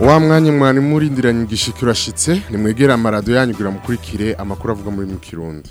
wa mwanya mwari murindiranye igishika urashitse nimwegera amaradiyo yanyu kugira mukurikire amakuru avuga muri mu kirundi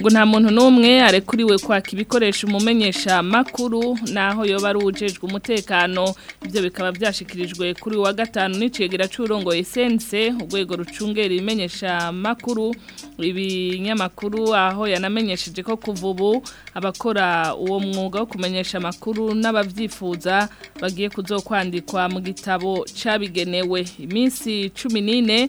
ngo nta muntu n'umwe arekuriwe kwaka ibikoresho umumenyesha makuru naho yoba ari umutekano ibyo bikaba byashikirijwe kuri wa gatanu n'icegera cy'urongo esense urwego rucungera imenyesha makuru ibinyamakuru aho yanamenyesheje ko kuva ubu abakora uwo mwuga wo kumenyesha makuru n'ababyifuza bagiye kuzokwandikwa mu gitabo cyabigenewe iminsi cumi n'ine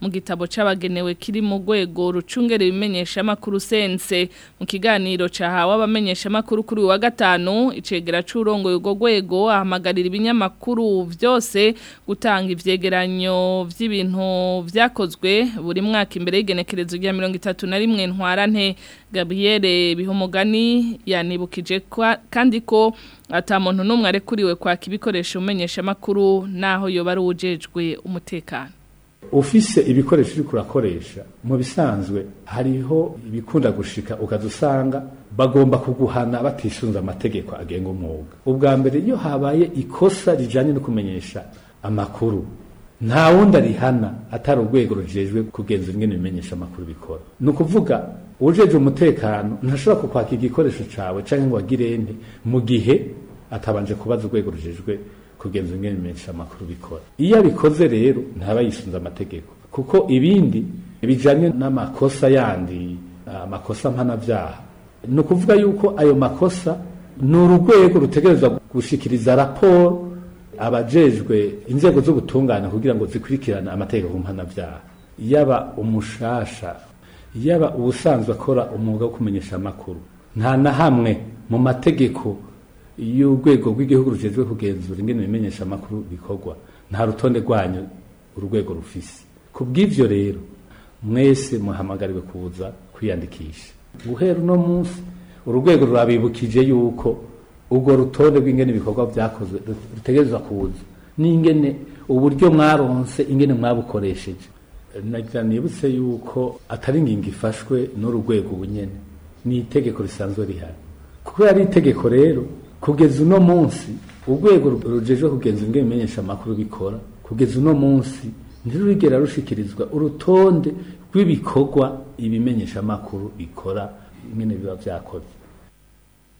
mu gitabo cy'abagenewe kiri mu rwego rucungera ibimenyesha amakuru sense mu kiganiro cyahawe abamenyesha amakuru kuri wa gatanu icegera cy'urongo urwo rwego ahamagarira ibinyamakuru byose gutanga ivyegeranyo by'ibintu byakozwe buri mwaka imbere y'igenekerezo rya mirongo itatu na rimwe ntwarante Gabrielle eh, bihumugani yanibukije kandi ko atamuntu numwe arekuriwe kwaka ibikoresho umenyesha makuru naho yoba baru ujejwe umutekano ufise ibikoresho uri kurakoresha mu bisanzwe hariho ibikunda gushika ukaza usanga bagomba kuguhana batisunze amategeko agenga umwuga ubwa mbere iyo habaye ikosa rijyanye no kumenyesha amakuru nta wundi arihana atari urwego rujejwe kugenzura ingene bimenyesha amakuru bikora ni ukuvuga ujeje umutekano ntashobora kukwaka igikoresho cyawe cyangwa ngo agire ente mu gihe atabanje kubaza urwego rujejwe kugenza umwimenyesha amakuru bikora iyo abikoze rero ntaba yisunze amategeko kuko ibindi bijyanye n'amakosa yandi amakosa mpanabyaha ni ukuvuga yuko ayo makosa ni urwego rutegerezwa gushyikiriza raporo abajejwe inzego z'ubutungane kugira ngo zikurikirane amategeko mpanabyaha yaba umushasha yaba ubusanzwe akora umwuga wo kumenyesha amakuru nta na hamwe mu mategeko y'urwego rw'igihugu rugezwe kugenzura ingene ibimenyesha amakuru bikorwa nta rutonde rwanyu urwego rufise ku bw'ivyo rero mwese muhamagariwe kuza kwiyandikisha guhera uno munsi urwego rurabibukije yuko urwo rutonde rw'ingene ibikorwa vyakozwe rutegerezwa kuza n'ingene uburyo mwaronse ingene mwabukoresheje nagira nibutse yuko atari ingingo ifashwe n’urwego rwego bunyene ni itegeko risanzwe rihari kuko ari itegeko rero kugeza uno munsi urwego rujejwe kugenza ingene bimenyesha amakuru bikora kugeza uno munsi ntirurigera rushikirizwa urutonde rw'ibikorwa ibimenyesha amakuru bikora ingene biba byakoze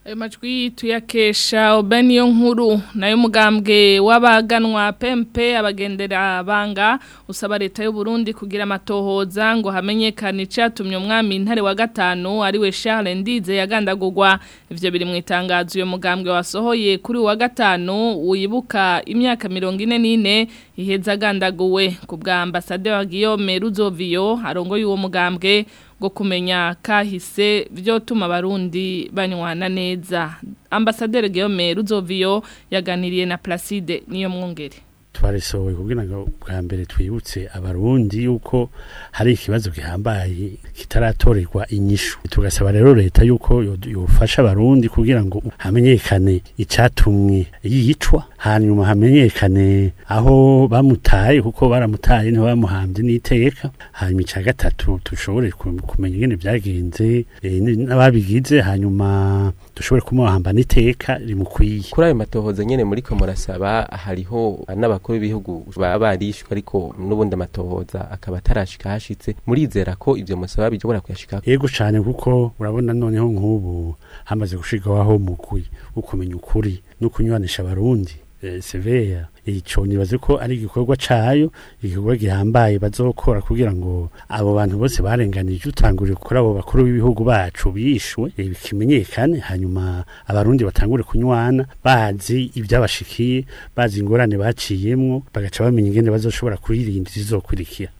ayo majwi tuyakesha niyo nkuru nayo mugambwe w'abaganwa pempe abagendera banga usaba leta y'u Burundi kugira amatohoza ngo hamenyekane icyatumye umwami intare wa gatanu ariwe Charles Ndize yagandagurwa ivyo biri mu itangazo uyo mugambwe wasohoye kuri wa gatanu uyibuka imyaka 44 iheza agandaguwe ku bwa ambassadeur Guillaume Ruzovio arongoye uwo mugambwe ngo kumenya kahise byo tuma abarundi banywana neza ambasaderi Guillaume Ruzoviyo yaganiriye na Placide niyo mwongere twarisohoye kugira ngo bwa mbere twibutse abarundi yuko hari ikibazo gihambaye kitaratorerwa inyishu tugasaba rero leta yuko yofasha abarundi kugira ngo hamenyekane icatumwe yicwa hanyuma hamenyekane aho bamutaye kuko baramutaye niho bamuhambye n'iteka hanyuma icya gatatu dushobore kumenya ingene byagenze eh, n'ababigize hanyuma dushobore kumuhamba n'iteka rimukwiye kuri ayo matohoza nyene muri ko murasaba hariho n'abakuru abakuru b'ibihugu baba barishwe ariko n'ubundi amatohoza akaba atarashika hashitse murizera ko ibyo musaba bishobora kuyashikako yego cane kuko urabona noneho nk'ubu hamaze gushikaho mugwi ukumenya ukuri no kunywanisha abarundi severa eh, eh, icyo nibaze ko ari igikorwa cyayo igikorwa gihambaye bazokora kugira ngo abo bantu bose barenganije utangure gukora abo bakuru b'ibihugu bacu bishwe bikimenyekane hanyuma abarundi batangure kunywana bazi ibyabashikiye bazi ingorane baciyemo bagaca bamenya ingene bazoshobora kuririnda izizokurikira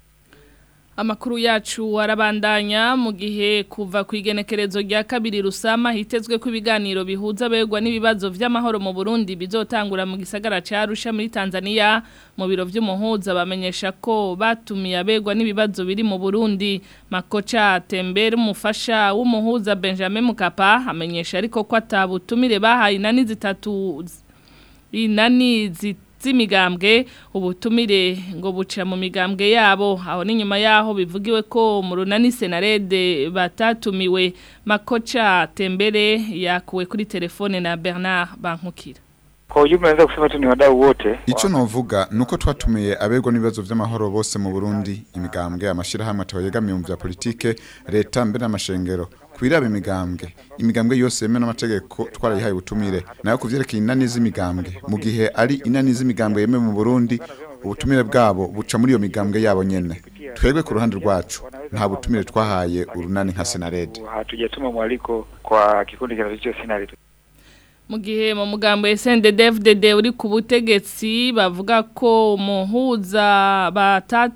amakuru yacu arabandanya mu gihe kuva ku igenekerezo rya kabiri rusama hitezwe ko ibiganiro bihuza abegwa n'ibibazo by'amahoro mu Burundi bizotangura mu gisagara cya Arusha muri Tanzania mu biro by'umuhuza bamenyesha ko batumiye abegwa n'ibibazo biri mu Burundi makocha Tembere umufasha w'umuhuza Benjamin Mukapa amenyesha ariko ko atabutumire bahaye inani zitatu inani zitatu z'imigambwe ubutumire ngo bucira mu migambwe yabo aho n'inyuma yaho bivugiwe ko mu runani senarede batatumiwe makocha tembere yakuwe kuri telefone na Bernard Bankukira Kwa ujumla naweza kusema tu ni wadau wote. Ico novuga nuko twatumiye abego nibazo vy'amahoro bose mu Burundi imigambwe amashira hamwe atabayegamiye mu bya politike leta mbere n'amashengero kwiraba imigambwe imigambwe yose yemewe n'amategeko twarayihaye ubutumire nayo kuvyerekeye inani z'imigambwe mu gihe ari inani z'imigambwe yemewe mu Burundi ubutumire bwabo buca muri iyo migambwe yabo nyene twebwe ku ruhande rwacu nta butumire twahaye urunani nka senarede mwaliko kwa kikundi cha mu gihe mu mugambo snddfdd uri ku butegetsi bavuga ko muhuza batatu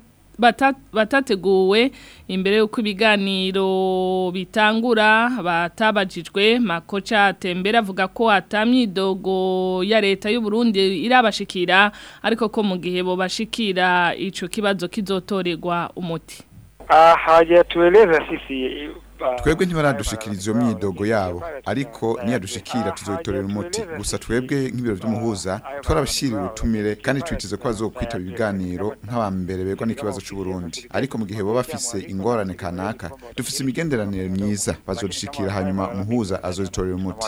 batateguwe imbere y'uko ibiganiro bitangura batabajijwe makoca atembera avuga ko atamyidogo ya leta y'u Burundi irabashikira ariko ko mu gihe bo bashikira ico kibazo kizotorerwa umuti aha yatueleza sisi twebwe ntibaradushikiriza iyo myidogo yabo ariko niyadushikira tuzoyitorera umuti gusa twebwe nk'ibiro by'umuhuza twarabashyiriye urutumire kandi twiteze ko bazokwitaba ibiganiro mbere begwa n'ikibazo c'uburundi ariko mu gihe bo bafise ingorane kanaka dufise imigenderanire myiza bazodushikira hanyuma umuhuza azoyitorera umuti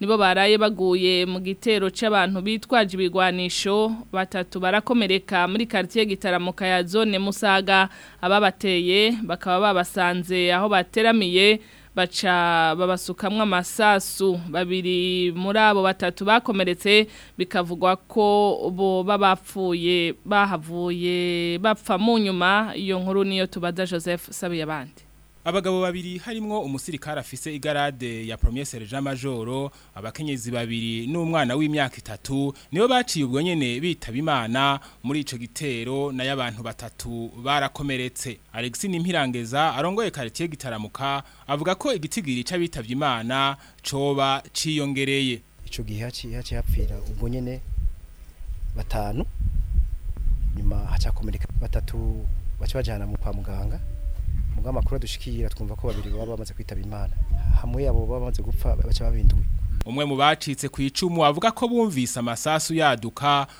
nibo baraye baguye mu gitero cy'abantu bitwaje ibigwanisho batatu barakomereka muri quartier gitaramo kaya musaga ababateye bakaba babasanze aho bateramiye baca babasukamwo amasasu babiri muri abo batatu bakomeretse bikavugwa ko bo babapfuye bahavuye bapfa mu nyuma iyo nkuru niyo tubaza joseph sabiye abandi abagabo babiri harimo umusirikare afise igarade ya Premier Sergeant Major abakenyezi babiri n'umwana w'imyaka itatu nibo baciye ubwo nyene bitaba imana muri ico gitero nayo y’abantu batatu barakomeretse Alex Nimpirangeza arongoye quartier gitaramuka avuga ko igitigiri c'abitavye imana coba ciyongereye ico gihe haciye hapfira ubwo nyene batanu nyuma hacakomereka batatu baca bajana mu kwa muganga ubwo amakuru twumva ko babiri baba bamaze kwitaba imana hamwe yabo baba bamaze gupfa baca babinduwe umwe mu bacitse ku icumu avuga ko bumvise amasasu yaduka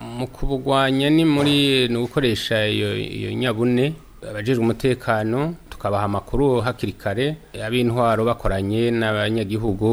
mu kubugwanya ni muri ni ugukoresha iyo nyabune abajejwe umutekano tukabaha amakuru hakiri kare ab'intwaro bakoranye n'abanyagihugu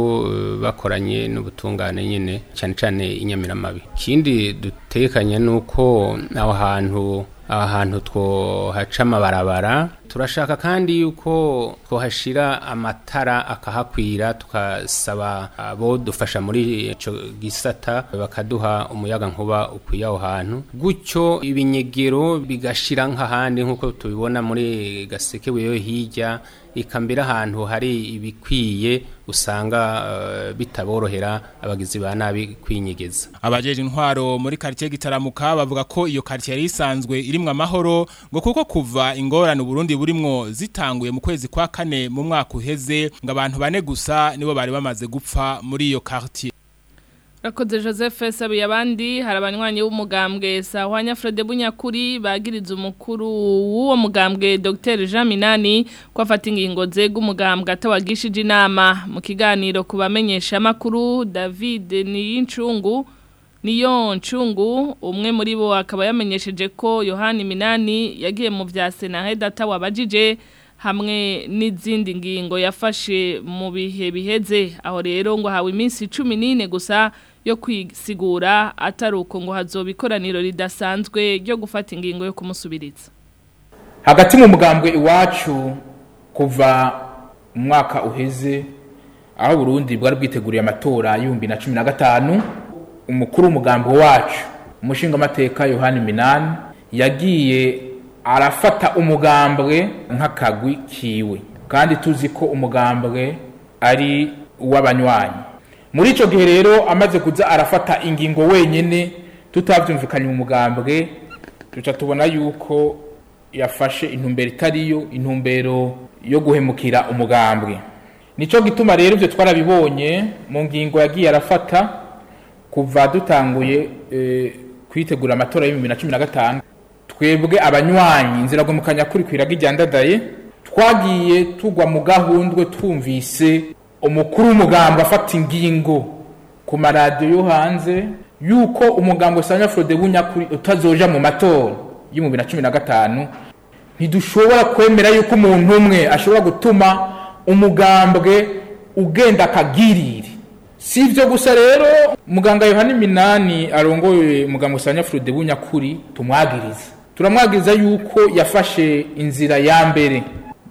bakoranye n'ubutungane nyine cyane cyane inyamiramabi ikindi dutekanye ni uko aho hantu aho hantu twohaca amabarabara turashaka kandi yuko twahashyira amatara akahakwira tukasaba abo ah, dufasha muri icyo gisata bakaduha umuyaga nkuba ukwiye aho hantu gutyo ibinyegero bigashira nk'ahandi nk'uko tubibona muri gaseke wewe hirya ikambera ahantu hari ibikwiye usanga ah, bitaborohera abagizi ba nabi kwinyegeza abajeje intwaro muri quartier gitaramuka bavuga ko iyo quartier yari isanzwe irimo amahoro ngo kuko kuva ingorane Burundi burimwo zitanguye mu kwezi kwa kane mu mwaka uheze ngo abantu bane gusa nibo bari bamaze gupfa muri iyo quartier Rakoze Joseph sabiye abandi hari abanywanyi b'umugambwe Sahwanya Fred Bunyakuri bagiriza umukuru w'uwo mugambwe Dr Jean Minani kwafata afata ingingo ze g'umugambwe atawagishije inama mu kiganiro kubamenyesha makuru David Niyincungu niyo ncungu umwe muri bo akaba yamenyesheje ko yohani minani yagiye mu bya senahe data wabajije hamwe n'izindi ngingo yafashe mu bihe biheze aho rero ngo hawe iminsi cumi n'ine gusa yo kwisigura atari uko ngo hazoba ikoraniro ridasanzwe ryo gufata ingingo yo kumusubiriza hagati mu mugambwe iwacu kuva mwaka uheze aho burundi bwari bwiteguriye amatora y'ibihumbi na cumi na gatanu umukuru w'umugambi wacu umushingamateka yohani minani yagiye arafata umugambwe nk'akagwi kiwe kandi tuzi ko umugambwe ari uw'abanywanyi muri icyo gihe rero amaze kuza arafata ingingo wenyine tutabyumvikanye mu mugambwe duca tubona yuko yafashe intumbero itariyo intumbero yo guhemukira umugambwe nicyo gituma rero ibyo twarabibonye mu ngingo yagiye arafata kuva dutanguye eh, kwitegura amatora y'ibihumbi bibiri na cumi na gatanu twebwe abanywanyi inziragomukanya kuri kwiraga ijyandadaye twagiye tugwa mu gahundwe twumvise umukuru w'umugambo afata ingingo ku maradiyo yo hanze yuko umugambo usanga forode w'unyakuri utazoja mu matora y'ibihumbi bibiri na cumi na gatanu ntidushobora kwemera yuko umuntu umwe ashobora gutuma umugambwe ugenda akagirire si gusa rero muganga yohani minani arongoye muganga usanga furude w'unyakuri tumwagiriza turamwagiriza yuko yafashe inzira ya mbere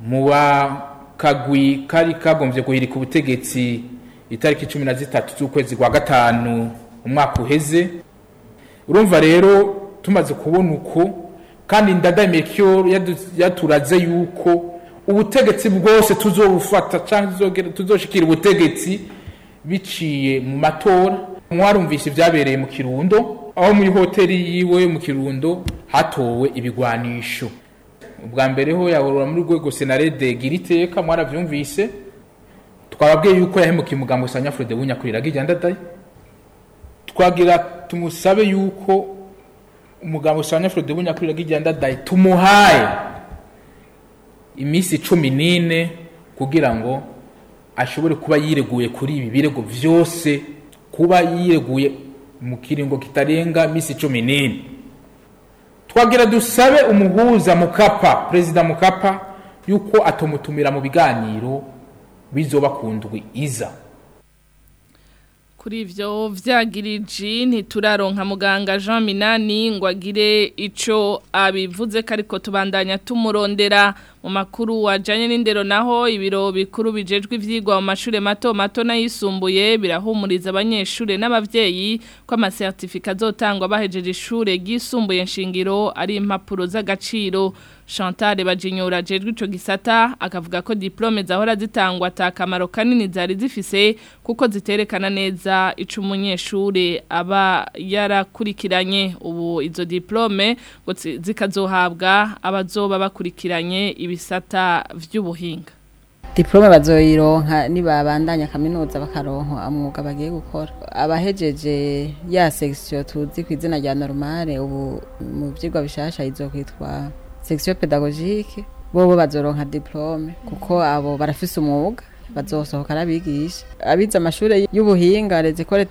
mu bakagwi kari kagombye guhirika ubutegetsi itariki cumi na zitatu z'ukwezi kwa gatanu umwaka uheze urumva rero tumaze kubona uko kandi ndadamirikiro yaturaze yuko ubutegetsi bwose tuzobufata cyangwa tuzoshikira ubutegetsi biciye mu matora mwarumvise ibyabereye mu kirundo aho muri hoteli yiwe mu kirundo hatowe ibigwanisho ubwa mbere ho yahurura muri rwego senarede gira iteka mwarabyumvise twababwiye yuko yahemukiye umugambi wa sanyafurode w'inyakurira bw'igendadaye twagira tumusabe yuko umugambi wa sanyafurode w'inyakurira bw'igendadaye tumuhaye iminsi cumi n'ine kugira ngo ashobore kuba yireguye kuri ibi birego byose kuba yireguye mu kiringo kitarenga minsi cumi n'ine twagira dusabe umuhuza mukapa perezida mukapa yuko atumutumira mu biganiro bizoba ku ndwi iza kuri ibyo byagiriji ntituraronka muganga jean minani ngo agire icyo abivuze ko ariko tubandanya tumurondera mu makuru wajyanye n'indero naho ibiro bikuru bijejwe ibyigwa mu mashuri mato mato n'ayisumbuye birahumuriza abanyeshuri n'ababyeyi ko amasertifika azotangwa bahejeje ishuri shingiro nshingiro ari impapuro z'agaciro Chantal bajinyura jejwe ico gisata akavuga ko diplome zahora zitangwa ata kamaro kanini zari zifise kuko ziterekana neza ico umunyeshure aba yarakurikiranye ubu izo diplome ngo zikazohabwa abazoba bakurikiranye ibisata vy'ubuhinga diplome bazoyironka nibabandanya kaminuza bakaronka amwuga bagiye gukora abahejeje ya section tuzi ku izina rya normale ubu mu vyigwa bishasha izo kwitwa section pédagogique bobo bazoronka diplome kuko abo barafise umwuga bazosohoka n'abigisha abize amashuri y'ubuhinga les école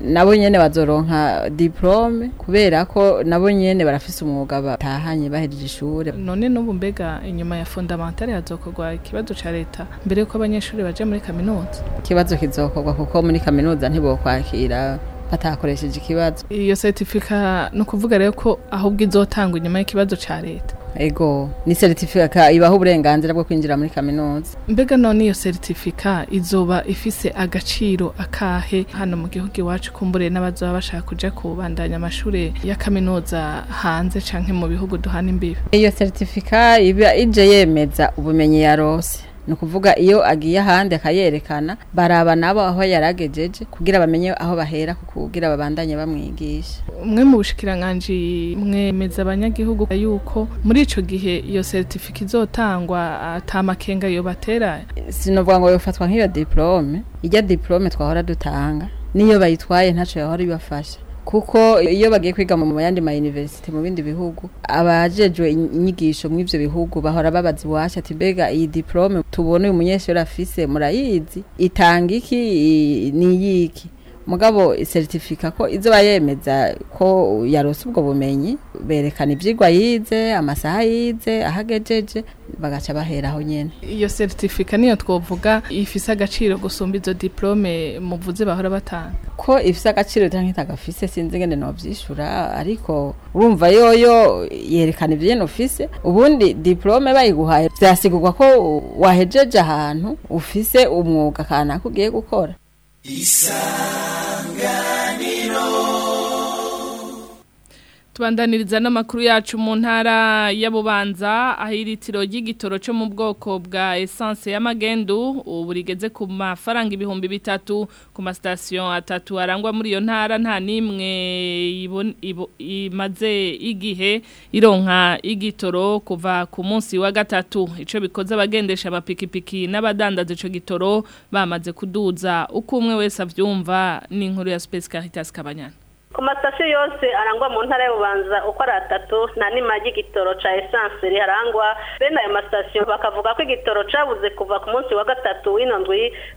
nabo nyene bazoronka diplome kubera ko nabo nyene barafise umwuga batahanye bahejeje ishure none n'ubu mbega inyuma ya fondamentale hazokorwa ikibazo ca leta mbere yuko abanyeshuri baje muri kaminuza ikibazo kizokorwa kuko muri kaminuza ntibokwakira batakoresheje ikibazo iyo seritifika ni ukuvuga rero ko ahubwo izotangwa inyuma y'ikibazo cya leta ego ni seritifika ibaho uburenganzira bwo kwinjira muri kaminuza mbega none iyo seritifika izoba ifise agaciro akahe hano mu gihugu iwacu kumbure n'abazaba bashaka kujya kubandanya amashuri ya kaminuza hanze cyangwa mu bihugu duhana imbibi iyo seritifika iba ije yemeza ubumenyi yarose ni ukuvuga iyo agiye ahandi akayerekana baraba nabo aho yaragejeje kugira bamenye aho bahera kugira babandanye bamwigisha umwe mu bushikiranganji mwemeza abanyagihugu yuko muri icyo gihe iyo seritifika izotangwa atamakenga yo batera sinovuga ngo yofatwa nk'iyo diplome, ijya diplome twahora dutanga niyo bayitwaye ntacyo yahora ibafasha kuko iyo bagiye kwiga mu yandi ma university mu bindi bihugu abajejwe inyigisho mu ivyo bihugu bahora babaza iwacu ati mbega iyi diplome tubona uyu munyeshuri afise murayizi itanga iki ni yiki mugabo seritifika ko izo bayemeza ko yarose ubwo bumenyi berekana ibyigwa yize amasaha yize ahagejeje bagaca baheraho nyene. iyo seritifika niyo twavuga ifise agaciro gusumba izo diplome muvuze bahora batanga ko ifise agaciro cyangwa agafise sinzi ngene nobyishura ariko urumva yoyo yerekana ibyo nyine ufise ubundi diplome bayiguhaye byasigurwa ko wahejeje ahantu ufise umwuga akantu ugiye gukora Isa. tubandaniriza n'amakuru yacu mu ntara ya bubanza aho iritiro ry'igitoro cyo mu bwoko bwa esanse ya magendu rigeze ku mafaranga ibihumbi bitatu ku masitasiyo atatu arangwa muri iyo ntara nta n'imwe imaze igihe ironka igitoro kuva ku munsi wa gatatu icyo bikoze abagendesha abapikipiki n'abadandaza icyo gitoro bamaze kuduza uko umwe wese abyumva n'inkuru ya sipesikarita kabanyana ku matasiyo yose arangwa mu ntara y'ububanza uko ari atatu nta n'imagi igitoro cya esanse riharangwa bene ayo masitasiyo bakavuga ko igitoro cyabuze kuva ku munsi wa gatatu w'ino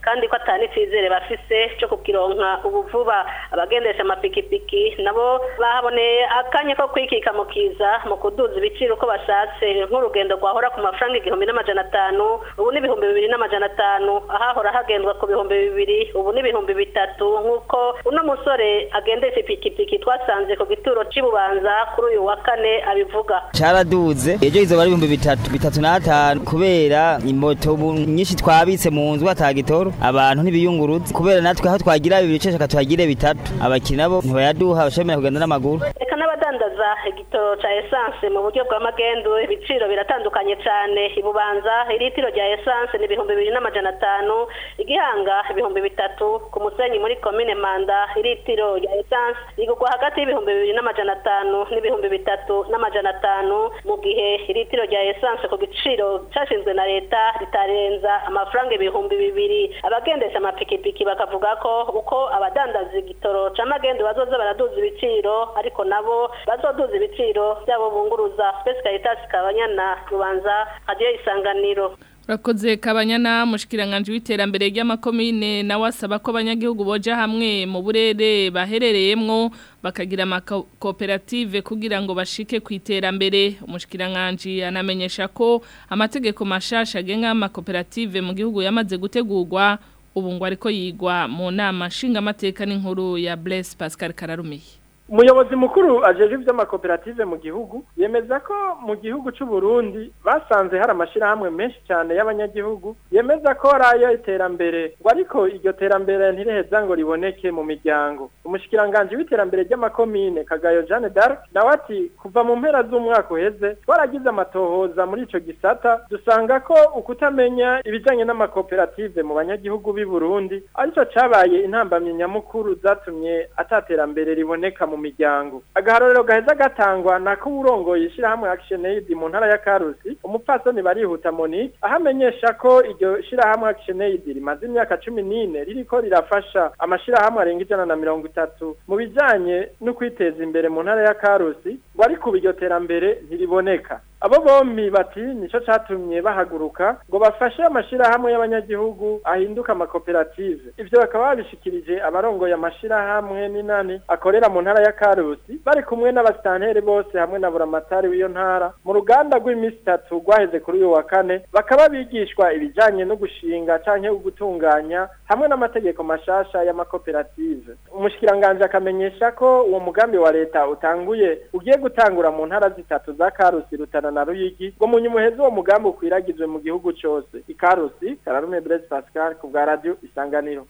kandi ko atari n'icyizere bafise cyo kukironka ubu vuba abagendesha amapikipiki nabo bahaboneye akanya ko kwikika mu kiza mu kuduza ibiciro uko bashatse nk'urugendo rwahora ku mafaranga igihumbi n'amajana atanu ubu n'ibihumbi bibiri n'amajana atanu ahahora hagendwa ku bihumbi bibiri ubu n'ibihumbi bitatu nk'uko uno musore agendesha ipiki ipikipiki twasanze ku gituro cy'ibubanza kuri uyu wa kane abivuga cyaraduze ejo izo bari ibihumbi bitatu bitatu n'atanu kubera imoto nyinshi twabitse mu nzu atagitoro abantu ntibiyungurutse kubera natwe aho twagira bibiri cyashaka tuhagire bitatu abakiriya nabo ntibayaduha bashobora kugenda n'amaguru abadandaza igitoro cya esanse mu buryo bwa magendu ibiciro biratandukanye cyane ibubanza iritiro rya esanse ni ibihumbi bibiri n'amajana atanu igihanga ibihumbi bitatu ku musenyi muri komine manda iritiro rya esanse rigugwa hagati y'ibihumbi bibiri n'amajana atanu n'ibihumbi bitatu n'amajana atanu mu gihe iritiro rya esanse ku giciro cyashinzwe na leta ritarenza amafaranga ibihumbi bibiri abagendesha amapikipiki bakavuga ko uko abadandaza igitoro cya magendu bazoza baraduza ibiciro ariko nabo bazoduza ibiciro byabo bunguruza twese karitasi kabanyana rubanza radiyo isanganiro urakoze kabanyana mushikiranganje w'iterambere ry'amakomine na wasaba ko abanyagihugu boja hamwe mu burere baherereyemwo bakagira amakoperative kugira ngo bashike ku iterambere umushikiranganje anamenyesha ko amategeko mashasha agenga amakoperative mu gihugu yamaze gutegurwa ubu ngo ariko yigwa mu nama nshinga amateka n'inkuru ya Bless Pascal Kararumiye umuyobozi mukuru ajeje iby'amakoperative mu gihugu yemeza ko mu gihugu cy'u Burundi basanze hari amashyirahamwe menshi cyane y'abanyagihugu yemeza ko ari iterambere ngo ariko iryo terambere ntiriheza ngo riboneke mu miryango umushikiranganji w'iterambere ry'amakomine kagayo Jeanne d'Arc nawe ati kuva mu mpera z'umwaka uheze twaragize amatohoza muri icyo gisata dusanga ko ukutamenya ibijyanye n'amakoperative mu banyagihugu b'i Burundi arico cabaye intambamye nyamukuru zatumye ataterambere riboneka mu mu miryango agaharorero gaheza gatangwa nako urongoye ishyirahamwe Action Aid mu ntara ya Karusi umupfasoni barihuta Monique ahamenyesha ko iryo shyirahamwe Action Aid rimaze imyaka cumi n'ine ririko rirafasha amashirahamwe arenga ijana na mirongo itatu mu bijyanye no kwiteza imbere mu ntara ya Karusi ngo ariko iryo terambere ntiriboneka abo bombi bati nicyo cyatumye bahaguruka ngo bafashe amashirahamwe y'abanyagihugu ahinduka amakoperative ivyo bakaba babishikirije abarongoye amashirahamwe n'inani akorera mu ntara ya Karusi bari kumwe n'abastantere bose hamwe na buramatari w'iyo ntara mu ruganda rw'imisi itatu rwaheze kuri uyu wa kane bakaba bigishwa ibijanye no gushinga canke gutunganya hamwe n'amategeko mashasha y'amakoperative umushikiranganje akamenyesha ko uwo mugambi wa leta utanguye ugiye gutangura mu ntara zitatu za Karusi Rutana na ruyigi ngo munyumuhezi uwo mugambi ukwiragizwe mu gihugu cyose ikarusi kararume brez pascal ku bwa radio isanganiro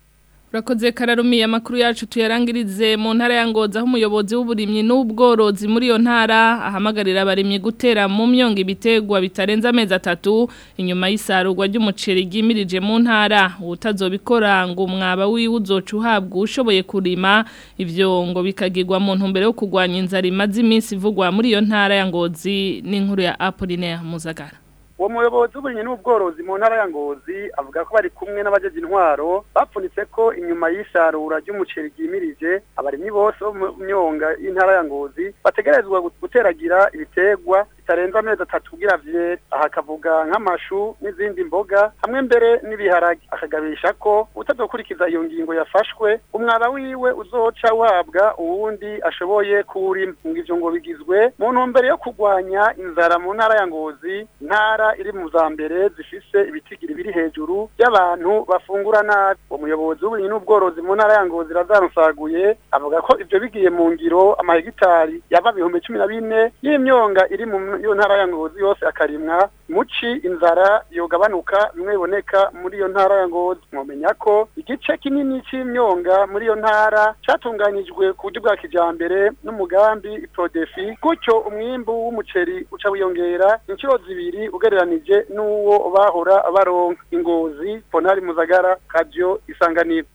Urakoze kararumiye amakuru yacu tuyarangirize mu ntara ya Ngoza aho umuyobozi w'uburimyi n'ubworozi muri iyo ntara ahamagarira abarimyi gutera mu myongo ibitegwa bitarenza amezi atatu inyuma y'isarurwa ry'umuceri gimirije mu ntara utazobikora ngo umwaba wiwuzoca uhabwa ushoboye kurima ivyo ngo bikagirwa mu ntumbero yo kugwanya inzara imaze iminsi ivugwa muri iyo ntara ya Ngozi n'inkuru ya Apollinaire Muzagara uwo muyobozi w'uburimyi n'ubworozi mu ntara ya ngozi avuga ko bari kumwe n'abajeje intwaro bapfunitse ko inyuma y'isarura ry'umuceri ryimirije abarimyi bose bo mu myonga y'intara ya ngozi bategerezwa guteragira ibitegwa. bitarenza amezi atatu bwiravye aha kavuga nk'amashu n'izindi mboga hamwe mbere n'ibiharage akagabisha ko utazokurikiza iyo ngingo yafashwe umwara wiwe uzoca uhabwa uwundi ashoboye kuwurima ngivyo ngo bigizwe mu ntumbero yo kugwanya inzara mu ntara ya ngozi intara iri mu za mbere zifise ibitigiri biri hejuru by'abantu bafungura nabi uwo muyobozi n'ubworozi mu ntara ya ngozi razansaguye avuga ko ibyo bigiye mu ngiro amahegitari yava ibihumbi cumi na bine y'imyonga iri mu iyo ntara ya ngozi yose akarimwa muci inzara yogabanuka bimwe biboneka muri iyo ntara ya ngozi mwamenya ko igice kinini cy'imyonga muri iyo ntara cyatunganyijwe ku buryo bwa kijyambere n'umugambi prodefi gutyo umwimbu w'umuceri uca wiyongera inshuro zibiri ugereranije n'uwo bahora baronka ingozi ponari muzagara kadiyo isanganiro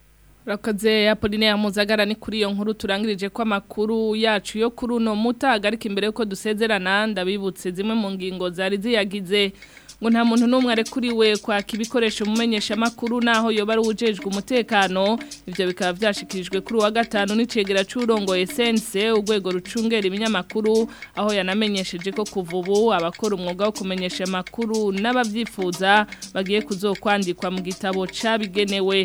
Rakaze ya Muzagara ni kuri iyo nkuru turangirije ko amakuru yacu yo kuri uno muta agarika imbere yuko dusezerana ndabibutse zimwe mu ngingo zari ziyagize ngo nta muntu n'umwe arekuriwe kwaka ibikoresho mumenyesha amakuru naho yoba ari uwujejwe umutekano ibyo bikaba byashikirijwe kuri uwa gatanu n'icegera cy'urongo esense urwego rucungera ibinyamakuru aho yanamenyesheje ko kuva ubu abakora umwuga wo kumenyesha amakuru n'ababyifuza bagiye kuzokwandikwa mu gitabo cyabigenewe